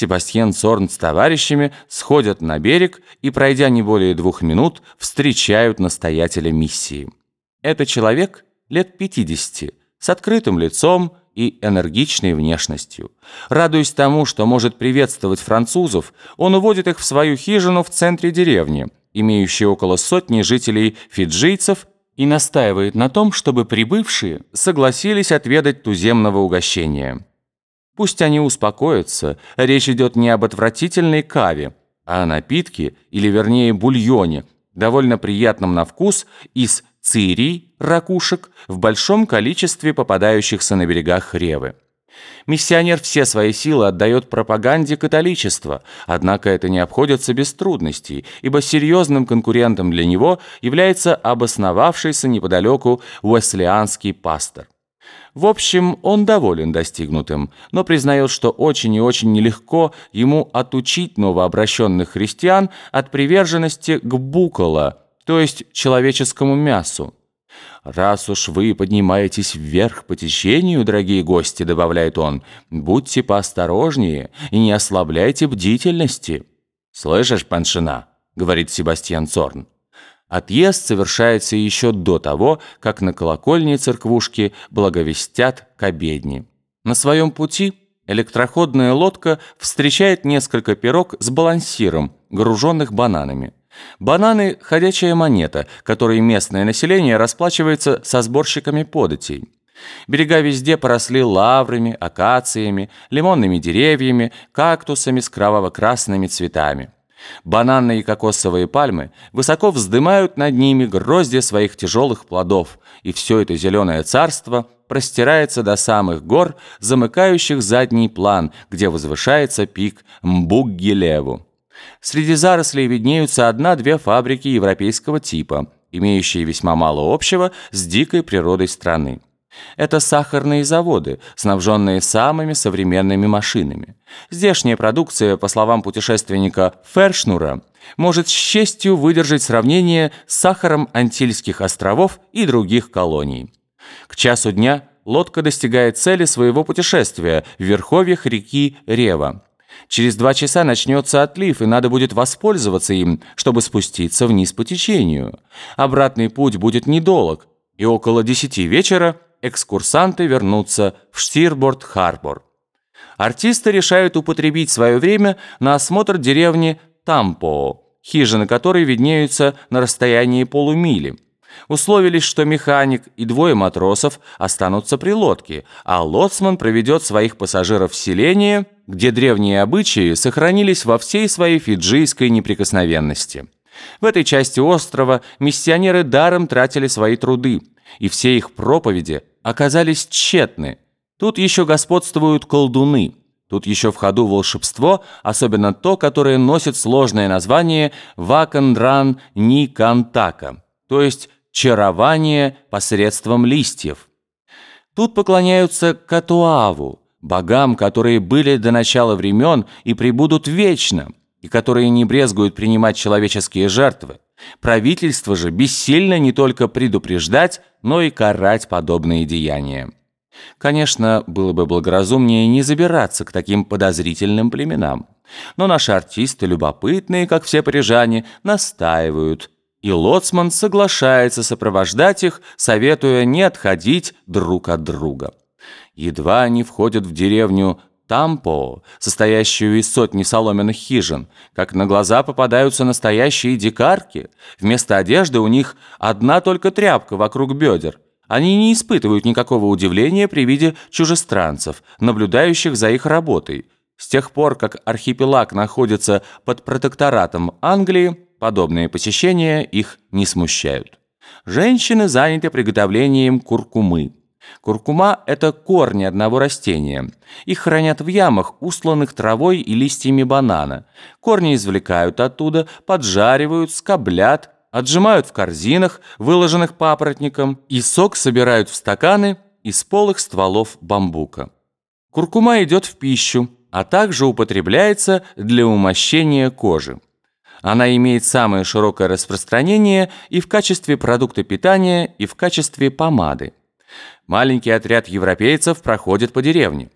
Себастьян Сорн с товарищами сходят на берег и, пройдя не более двух минут, встречают настоятеля миссии. Это человек лет 50, с открытым лицом и энергичной внешностью. Радуясь тому, что может приветствовать французов, он уводит их в свою хижину в центре деревни, имеющей около сотни жителей фиджийцев, и настаивает на том, чтобы прибывшие согласились отведать туземного угощения. Пусть они успокоятся, речь идет не об отвратительной каве, а о напитке, или вернее бульоне, довольно приятном на вкус, из цирий, ракушек, в большом количестве попадающихся на берегах Ревы. Миссионер все свои силы отдает пропаганде католичества, однако это не обходится без трудностей, ибо серьезным конкурентом для него является обосновавшийся неподалеку уэслианский пастор. В общем, он доволен достигнутым, но признает, что очень и очень нелегко ему отучить новообращенных христиан от приверженности к букола, то есть человеческому мясу. «Раз уж вы поднимаетесь вверх по течению, дорогие гости», — добавляет он, «будьте поосторожнее и не ослабляйте бдительности». «Слышишь, паншина?» — говорит Себастьян Цорн. Отъезд совершается еще до того, как на колокольне церквушки благовестят к обедне. На своем пути электроходная лодка встречает несколько пирог с балансиром, груженных бананами. Бананы – ходячая монета, которой местное население расплачивается со сборщиками податей. Берега везде поросли лаврами, акациями, лимонными деревьями, кактусами с кроваво-красными цветами. Бананные и кокосовые пальмы высоко вздымают над ними грозди своих тяжелых плодов, и все это зеленое царство простирается до самых гор, замыкающих задний план, где возвышается пик Мбуггелеву. Среди зарослей виднеются одна-две фабрики европейского типа, имеющие весьма мало общего с дикой природой страны. Это сахарные заводы, снабженные самыми современными машинами. Здешняя продукция, по словам путешественника Фершнура, может с честью выдержать сравнение с сахаром Антильских островов и других колоний. К часу дня лодка достигает цели своего путешествия в верховьях реки Рева. Через два часа начнется отлив, и надо будет воспользоваться им, чтобы спуститься вниз по течению. Обратный путь будет недолг, и около десяти вечера экскурсанты вернутся в Штирборд-Харбор. Артисты решают употребить свое время на осмотр деревни Тампо, хижины которой виднеются на расстоянии полумили. Условились, что механик и двое матросов останутся при лодке, а лоцман проведет своих пассажиров в селение, где древние обычаи сохранились во всей своей фиджийской неприкосновенности. В этой части острова миссионеры даром тратили свои труды, и все их проповеди оказались тщетны. Тут еще господствуют колдуны. Тут еще в ходу волшебство, особенно то, которое носит сложное название «Вакандран Никантака», то есть чарование посредством листьев. Тут поклоняются Катуаву, богам, которые были до начала времен и пребудут вечно, и которые не брезгуют принимать человеческие жертвы. Правительство же бессильно не только предупреждать, но и карать подобные деяния. Конечно, было бы благоразумнее не забираться к таким подозрительным племенам. Но наши артисты, любопытные, как все парижане, настаивают – и Лоцман соглашается сопровождать их, советуя не отходить друг от друга. Едва они входят в деревню Тампо, состоящую из сотни соломенных хижин, как на глаза попадаются настоящие дикарки. Вместо одежды у них одна только тряпка вокруг бедер. Они не испытывают никакого удивления при виде чужестранцев, наблюдающих за их работой. С тех пор, как архипелаг находится под протекторатом Англии, Подобные посещения их не смущают. Женщины заняты приготовлением куркумы. Куркума – это корни одного растения. Их хранят в ямах, устланных травой и листьями банана. Корни извлекают оттуда, поджаривают, скоблят, отжимают в корзинах, выложенных папоротником, и сок собирают в стаканы из полых стволов бамбука. Куркума идет в пищу, а также употребляется для умощения кожи. Она имеет самое широкое распространение и в качестве продукта питания, и в качестве помады. Маленький отряд европейцев проходит по деревне.